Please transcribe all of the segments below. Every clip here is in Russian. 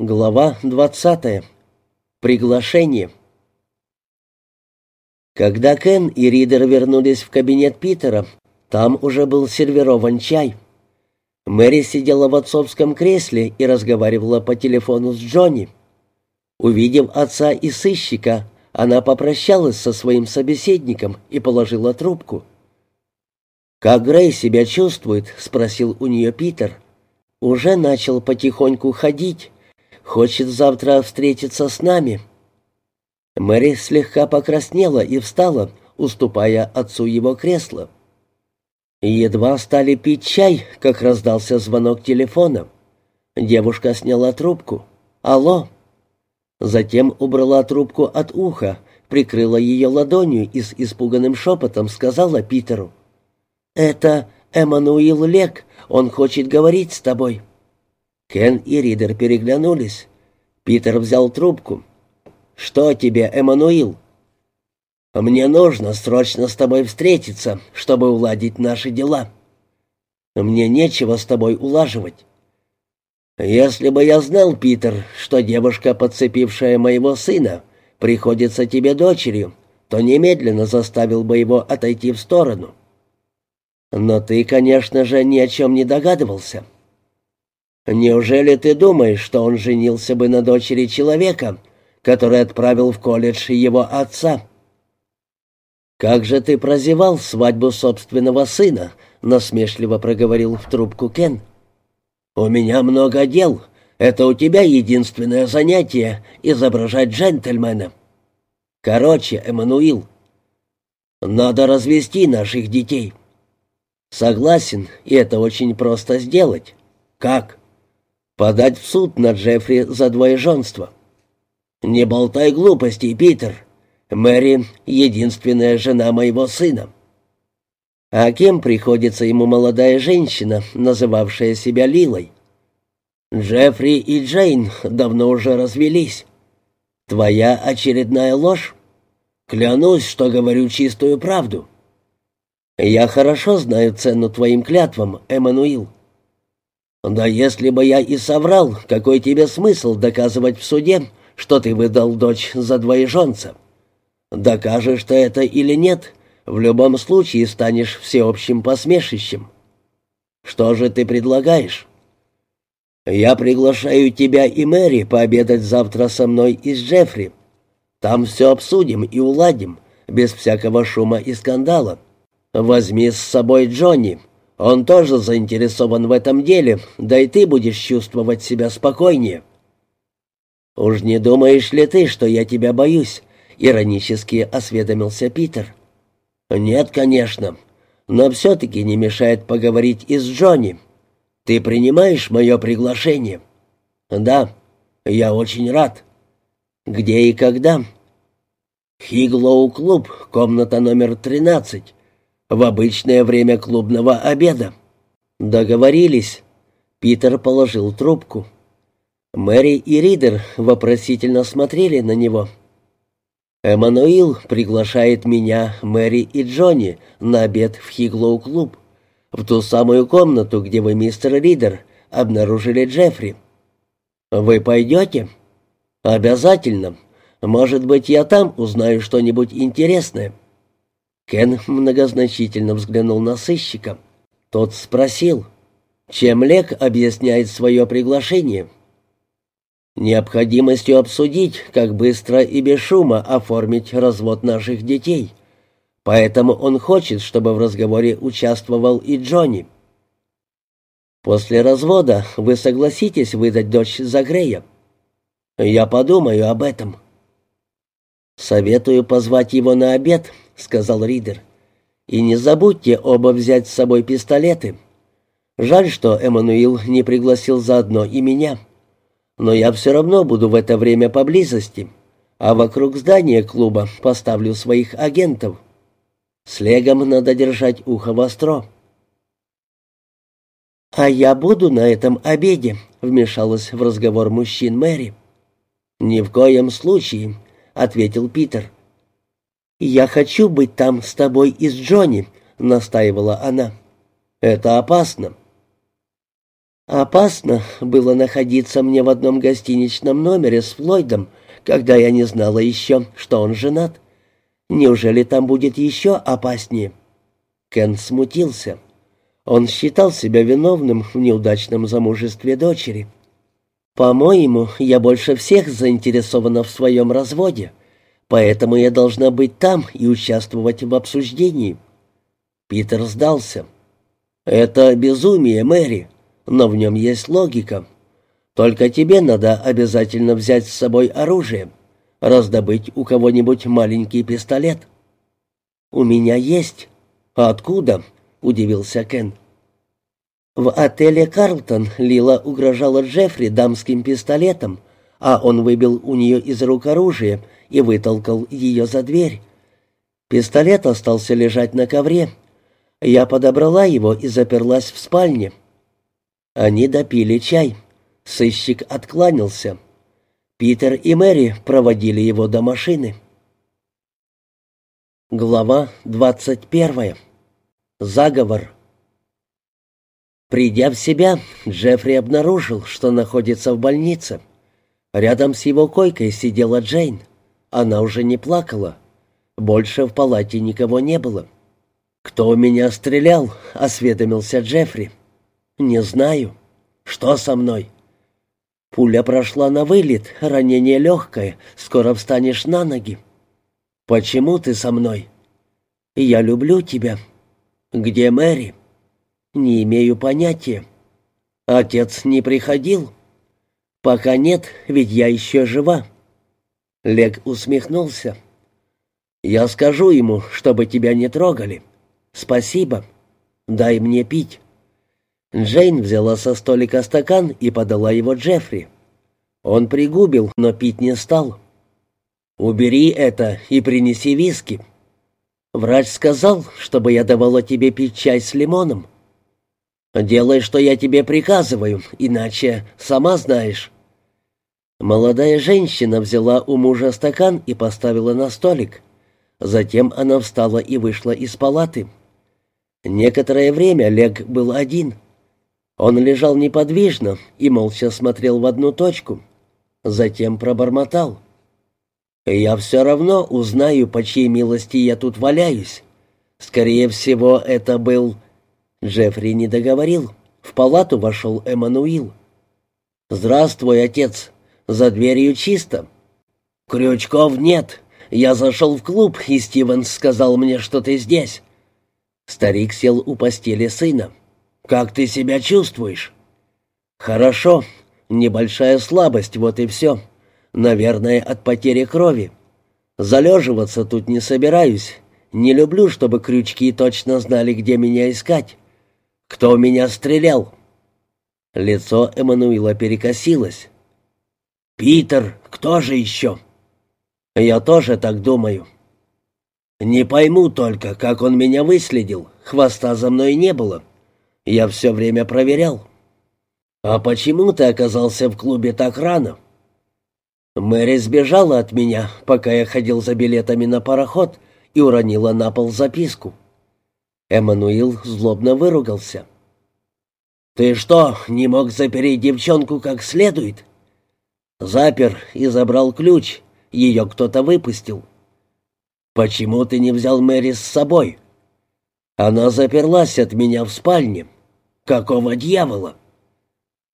Глава двадцатая. Приглашение. Когда Кен и Ридер вернулись в кабинет Питера, там уже был сервирован чай. Мэри сидела в отцовском кресле и разговаривала по телефону с Джонни. Увидев отца и сыщика, она попрощалась со своим собеседником и положила трубку. «Как Грей себя чувствует?» — спросил у нее Питер. «Уже начал потихоньку ходить». Хочет завтра встретиться с нами». Мэри слегка покраснела и встала, уступая отцу его кресло. Едва стали пить чай, как раздался звонок телефона. Девушка сняла трубку. «Алло!» Затем убрала трубку от уха, прикрыла ее ладонью и с испуганным шепотом сказала Питеру. «Это Эммануил Лек, он хочет говорить с тобой». Кен и Ридер переглянулись. Питер взял трубку. «Что тебе, Эммануил?» «Мне нужно срочно с тобой встретиться, чтобы уладить наши дела. Мне нечего с тобой улаживать. Если бы я знал, Питер, что девушка, подцепившая моего сына, приходится тебе дочерью, то немедленно заставил бы его отойти в сторону. Но ты, конечно же, ни о чем не догадывался». Неужели ты думаешь, что он женился бы на дочери человека, который отправил в колледж его отца? Как же ты прозевал свадьбу собственного сына, насмешливо проговорил в трубку Кен. У меня много дел. Это у тебя единственное занятие изображать джентльмена. Короче, Эммануил, надо развести наших детей. Согласен, и это очень просто сделать. Как? Подать в суд на Джеффри за двоеженство. Не болтай глупостей, Питер. Мэри — единственная жена моего сына. А кем приходится ему молодая женщина, называвшая себя Лилой? Джеффри и Джейн давно уже развелись. Твоя очередная ложь? Клянусь, что говорю чистую правду. Я хорошо знаю цену твоим клятвам, Эммануил. «Да если бы я и соврал, какой тебе смысл доказывать в суде, что ты выдал дочь за двоеженца? Докажешь ты это или нет, в любом случае станешь всеобщим посмешищем. Что же ты предлагаешь?» «Я приглашаю тебя и Мэри пообедать завтра со мной и с Джеффри. Там все обсудим и уладим, без всякого шума и скандала. Возьми с собой Джонни, он тоже заинтересован в этом деле, да и ты будешь чувствовать себя спокойнее». «Уж не думаешь ли ты, что я тебя боюсь?» — иронически осведомился Питер. «Нет, конечно, но все-таки не мешает поговорить и с Джонни. Ты принимаешь мое приглашение?» «Да, я очень рад». «Где и когда?» «Хиглоу-клуб, комната номер тринадцать в обычное время клубного обеда. Договорились. Питер положил трубку. Мэри и Ридер вопросительно смотрели на него. Эммануил приглашает меня, Мэри и Джонни на обед в Хиглоу-клуб, в ту самую комнату, где вы, мистер Ридер, обнаружили Джеффри. Вы пойдете? Обязательно. Может быть, я там узнаю что-нибудь интересное. Кен многозначительно взглянул на сыщика. Тот спросил, чем Лек объясняет свое приглашение. «Необходимостью обсудить, как быстро и без шума оформить развод наших детей. Поэтому он хочет, чтобы в разговоре участвовал и Джонни». «После развода вы согласитесь выдать дочь за Грея?» «Я подумаю об этом». «Советую позвать его на обед», — сказал Ридер. «И не забудьте оба взять с собой пистолеты. Жаль, что Эммануил не пригласил заодно и меня. Но я все равно буду в это время поблизости, а вокруг здания клуба поставлю своих агентов. С надо держать ухо востро». «А я буду на этом обеде», — вмешалась в разговор мужчин Мэри. «Ни в коем случае», ответил Питер. «Я хочу быть там с тобой и с Джонни», — настаивала она. «Это опасно». Опасно было находиться мне в одном гостиничном номере с Флойдом, когда я не знала еще, что он женат. Неужели там будет еще опаснее?» Кен смутился. Он считал себя виновным в неудачном замужестве дочери. «По-моему, я больше всех заинтересована в своем разводе, поэтому я должна быть там и участвовать в обсуждении». Питер сдался. «Это безумие, Мэри но в нем есть логика. Только тебе надо обязательно взять с собой оружие, раздобыть у кого-нибудь маленький пистолет». «У меня есть». «А откуда?» — удивился Кен. В отеле «Карлтон» Лила угрожала Джеффри дамским пистолетом, а он выбил у нее из рук оружие и вытолкал ее за дверь. Пистолет остался лежать на ковре. Я подобрала его и заперлась в спальне. Они допили чай. Сыщик откланялся. Питер и Мэри проводили его до машины. Глава двадцать первая. Заговор. Придя в себя, Джеффри обнаружил, что находится в больнице. Рядом с его койкой сидела Джейн. Она уже не плакала. Больше в палате никого не было. «Кто у меня стрелял?» — осведомился Джеффри. «Не знаю. Что со мной?» «Пуля прошла на вылет, ранение легкое, скоро встанешь на ноги». «Почему ты со мной?» «Я люблю тебя». «Где Мэри?» «Не имею понятия». «Отец не приходил?» «Пока нет, ведь я еще жива». Лег усмехнулся. «Я скажу ему, чтобы тебя не трогали. Спасибо. Дай мне пить». Джейн взяла со столика стакан и подала его Джеффри. Он пригубил, но пить не стал. «Убери это и принеси виски». «Врач сказал, чтобы я давала тебе пить чай с лимоном». «Делай, что я тебе приказываю, иначе сама знаешь». Молодая женщина взяла у мужа стакан и поставила на столик. Затем она встала и вышла из палаты. Некоторое время Лег был один — он лежал неподвижно и молча смотрел в одну точку. Затем пробормотал. «Я все равно узнаю, по чьей милости я тут валяюсь. Скорее всего, это был...» Джеффри не договорил. В палату вошел Эммануил. «Здравствуй, отец. За дверью чисто». «Крючков нет. Я зашел в клуб, и Стивенс сказал мне, что ты здесь». Старик сел у постели сына. «Как ты себя чувствуешь?» «Хорошо. Небольшая слабость, вот и все. Наверное, от потери крови. Залеживаться тут не собираюсь. Не люблю, чтобы крючки точно знали, где меня искать. Кто меня стрелял?» Лицо Эммануила перекосилось. «Питер, кто же еще?» «Я тоже так думаю». «Не пойму только, как он меня выследил. Хвоста за мной не было. Я все время проверял. А почему ты оказался в клубе так рано? Мэри сбежала от меня, пока я ходил за билетами на пароход и уронила на пол записку. Эммануил злобно выругался. «Ты что, не мог запереть девчонку как следует?» «Запер и забрал ключ. Ее кто-то выпустил». «Почему ты не взял Мэри с собой?» «Она заперлась от меня в спальне. «Какого дьявола?»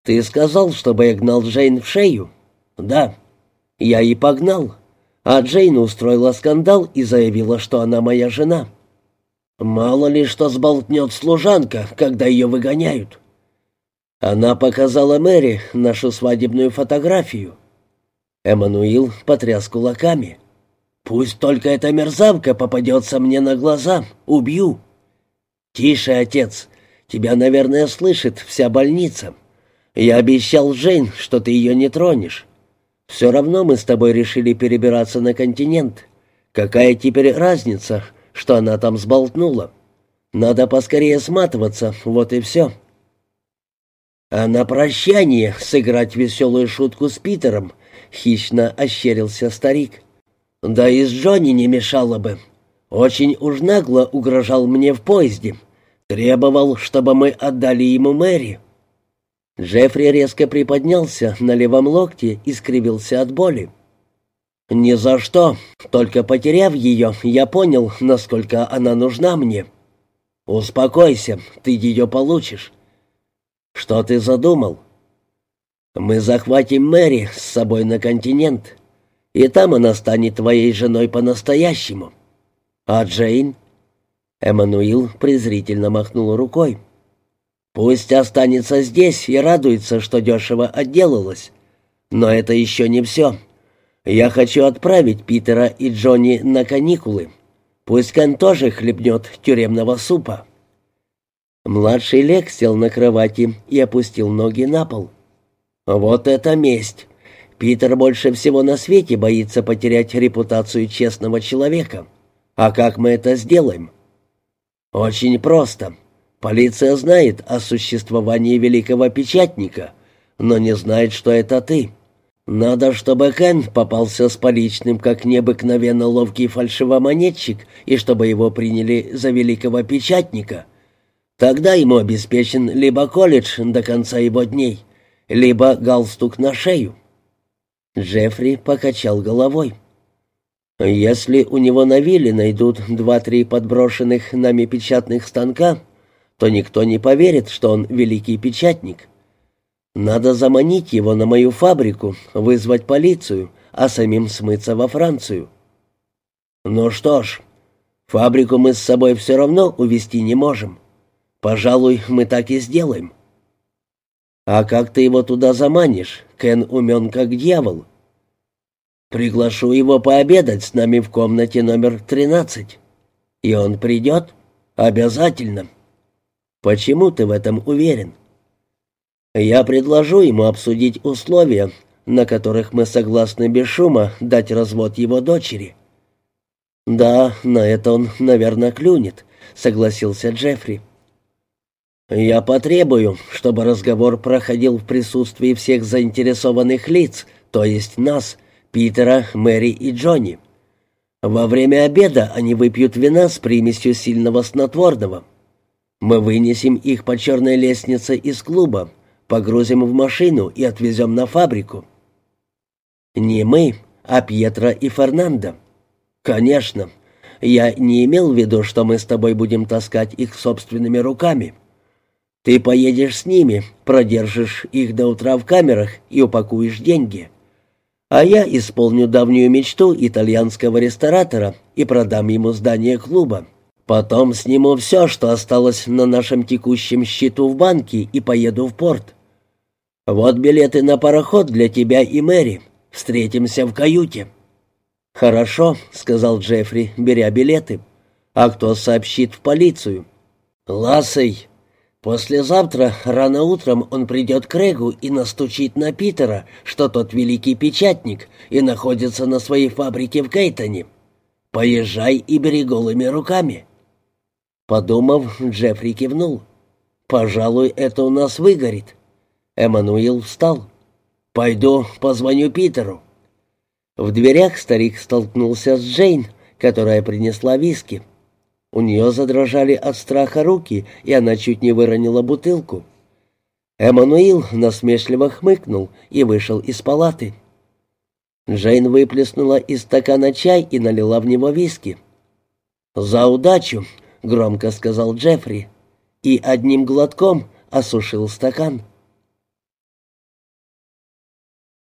«Ты сказал, чтобы я гнал Джейн в шею?» «Да». «Я и погнал». А Джейн устроила скандал и заявила, что она моя жена. «Мало ли что сболтнет служанка, когда ее выгоняют». Она показала Мэри нашу свадебную фотографию. Эммануил потряс кулаками. «Пусть только эта мерзавка попадется мне на глаза, убью». «Тише, отец, Тебя, наверное, слышит вся больница. Я обещал Джейн, что ты ее не тронешь. Все равно мы с тобой решили перебираться на континент. Какая теперь разница, что она там сболтнула? Надо поскорее сматываться, вот и все». «А на прощание сыграть веселую шутку с Питером», — хищно ощерился старик. «Да и с Джонни не мешало бы. Очень уж нагло угрожал мне в поезде. Требовал, чтобы мы отдали ему Мэри. Джеффри резко приподнялся на левом локте и скривился от боли. «Ни за что. Только потеряв ее, я понял, насколько она нужна мне. Успокойся, ты ее получишь». «Что ты задумал?» «Мы захватим Мэри с собой на континент, и там она станет твоей женой по-настоящему. А Джейн?» Эммануил презрительно махнул рукой. «Пусть останется здесь и радуется, что дешево отделалась. Но это еще не все. Я хочу отправить Питера и Джонни на каникулы. Пусть Кен тоже хлебнет тюремного супа». Младший Лек сел на кровати и опустил ноги на пол. «Вот это месть! Питер больше всего на свете боится потерять репутацию честного человека. А как мы это сделаем?» «Очень просто. Полиция знает о существовании великого печатника, но не знает, что это ты. Надо, чтобы Кен попался с поличным, как необыкновенно ловкий фальшивомонетчик, и чтобы его приняли за великого печатника. Тогда ему обеспечен либо колледж до конца его дней, либо галстук на шею». Джеффри покачал головой. Если у него на вилле найдут два-три подброшенных нами печатных станка, то никто не поверит, что он великий печатник. Надо заманить его на мою фабрику, вызвать полицию, а самим смыться во Францию. Ну что ж, фабрику мы с собой все равно увезти не можем. Пожалуй, мы так и сделаем. А как ты его туда заманишь? Кен умен как дьявол. Приглашу его пообедать с нами в комнате номер 13. И он придет? Обязательно. Почему ты в этом уверен? Я предложу ему обсудить условия, на которых мы согласны без шума дать развод его дочери. Да, на это он, наверное, клюнет, согласился Джеффри. Я потребую, чтобы разговор проходил в присутствии всех заинтересованных лиц, то есть нас, Питера, Мэри и Джонни. Во время обеда они выпьют вина с примесью сильного снотворного. Мы вынесем их по черной лестнице из клуба, погрузим в машину и отвезем на фабрику. Не мы, а Пьетро и Фернандо. Конечно, я не имел в виду, что мы с тобой будем таскать их собственными руками. Ты поедешь с ними, продержишь их до утра в камерах и упакуешь деньги а я исполню давнюю мечту итальянского ресторатора и продам ему здание клуба. Потом сниму все, что осталось на нашем текущем счету в банке и поеду в порт. Вот билеты на пароход для тебя и Мэри. Встретимся в каюте». «Хорошо», — сказал Джеффри, беря билеты. «А кто сообщит в полицию?» «Лассей», Послезавтра рано утром он придет к Регу и настучит на Питера, что тот великий печатник и находится на своей фабрике в Кейтоне. Поезжай и бери голыми руками». Подумав, Джеффри кивнул. «Пожалуй, это у нас выгорит». Эммануил встал. «Пойду позвоню Питеру». В дверях старик столкнулся с Джейн, которая принесла виски. У нее задрожали от страха руки, и она чуть не выронила бутылку. Эммануил насмешливо хмыкнул и вышел из палаты. Джейн выплеснула из стакана чай и налила в него виски. «За удачу!» — громко сказал Джеффри, и одним глотком осушил стакан.